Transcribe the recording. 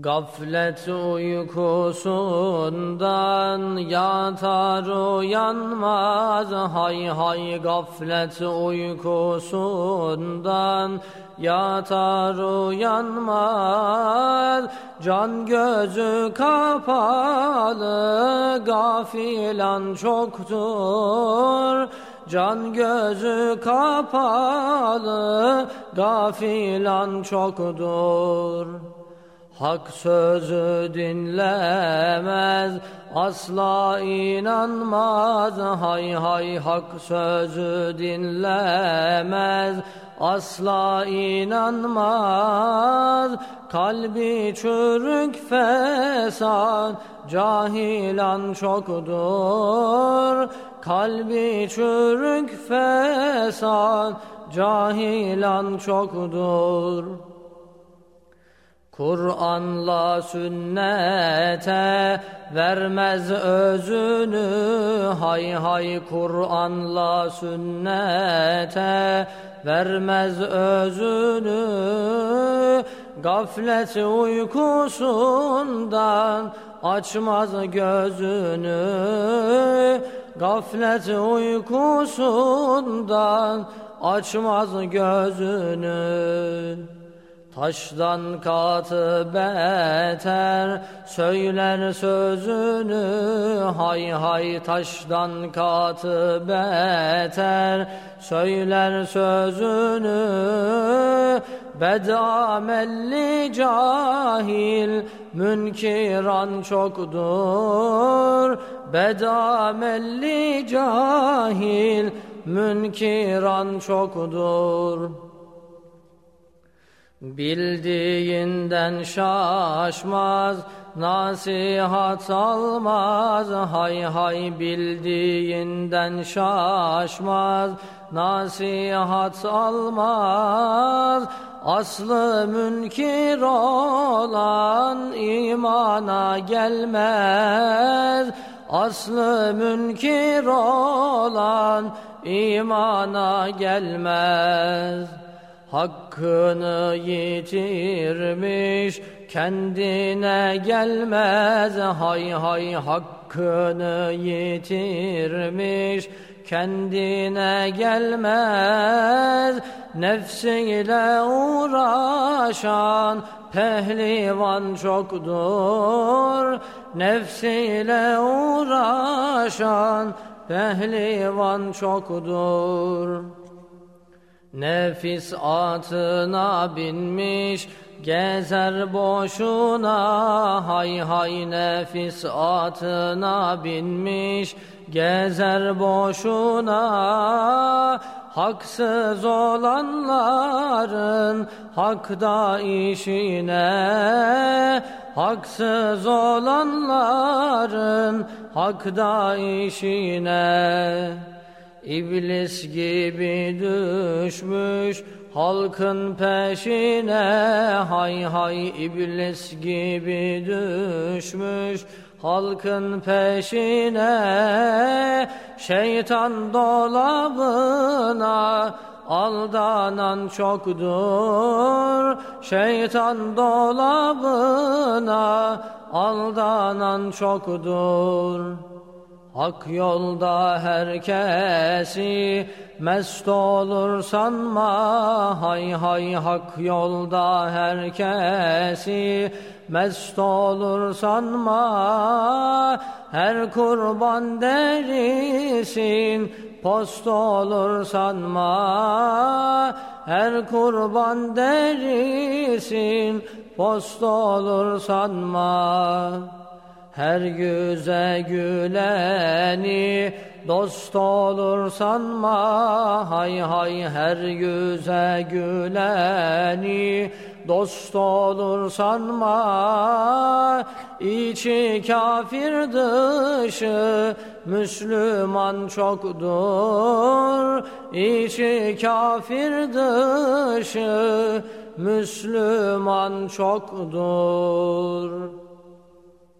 Gaflet uykusundan yatar uyanmaz. Hay hay gaflet uykusundan yatar uyanmaz. Can gözü kapalı gafilan çoktur. Can gözü kapalı gafilan çoktur Hak sözü dinlemez, asla inanmaz. Hay hay hak sözü dinlemez, asla inanmaz. Kalbi çürük fesat, cahilan çoktur. Kalbi çürük fesat, cahilan çoktur. Kur'an'la sünnete vermez özünü. Hay hay Kur'an'la sünnete vermez özünü. Gaflet uykusundan açmaz gözünü. Gaflet uykusundan açmaz gözünü Taştan katı beter söyler sözünü hay hay taştan katı beter söyler sözünü bedamelli cahil münkiran çoktur bedamelli cahil münkiran çoktur Bildiğinden şaşmaz, nasihat almaz, hay hay bildiğinden şaşmaz, nasihat almaz. Aslı münkir olan imana gelmez, aslı münkir olan imana gelmez. Hakkını yitirmiş kendine gelmez. Hay hay hakkını yitirmiş kendine gelmez. Nefsiyle uğraşan pehlivan çoktur. Nefsiyle uğraşan pehlivan çoktur Nefis atına binmiş gezer boşuna. Hay hay nefis atına binmiş gezer boşuna. Haksız olanların hakda işine. Haksız olanların hakda işine İblis gibi düşmüş halkın peşine. Hay hay iblis gibi düşmüş halkın peşine. Şeytan dolabına aldanan çoktur. Şeytan dolabına aldanan çoktur Hak yolda herkesi mest olur sanma Hay hay hak yolda herkesi mest olur sanma Her kurban derisin post olur sanma Her kurban derisin post olur sanma her yüze güleni dost olur sanma hay hay her yüze güleni dost olur sanma içi kafir dışı Müslüman çoktur. İçi kafir dışı Müslüman çoktur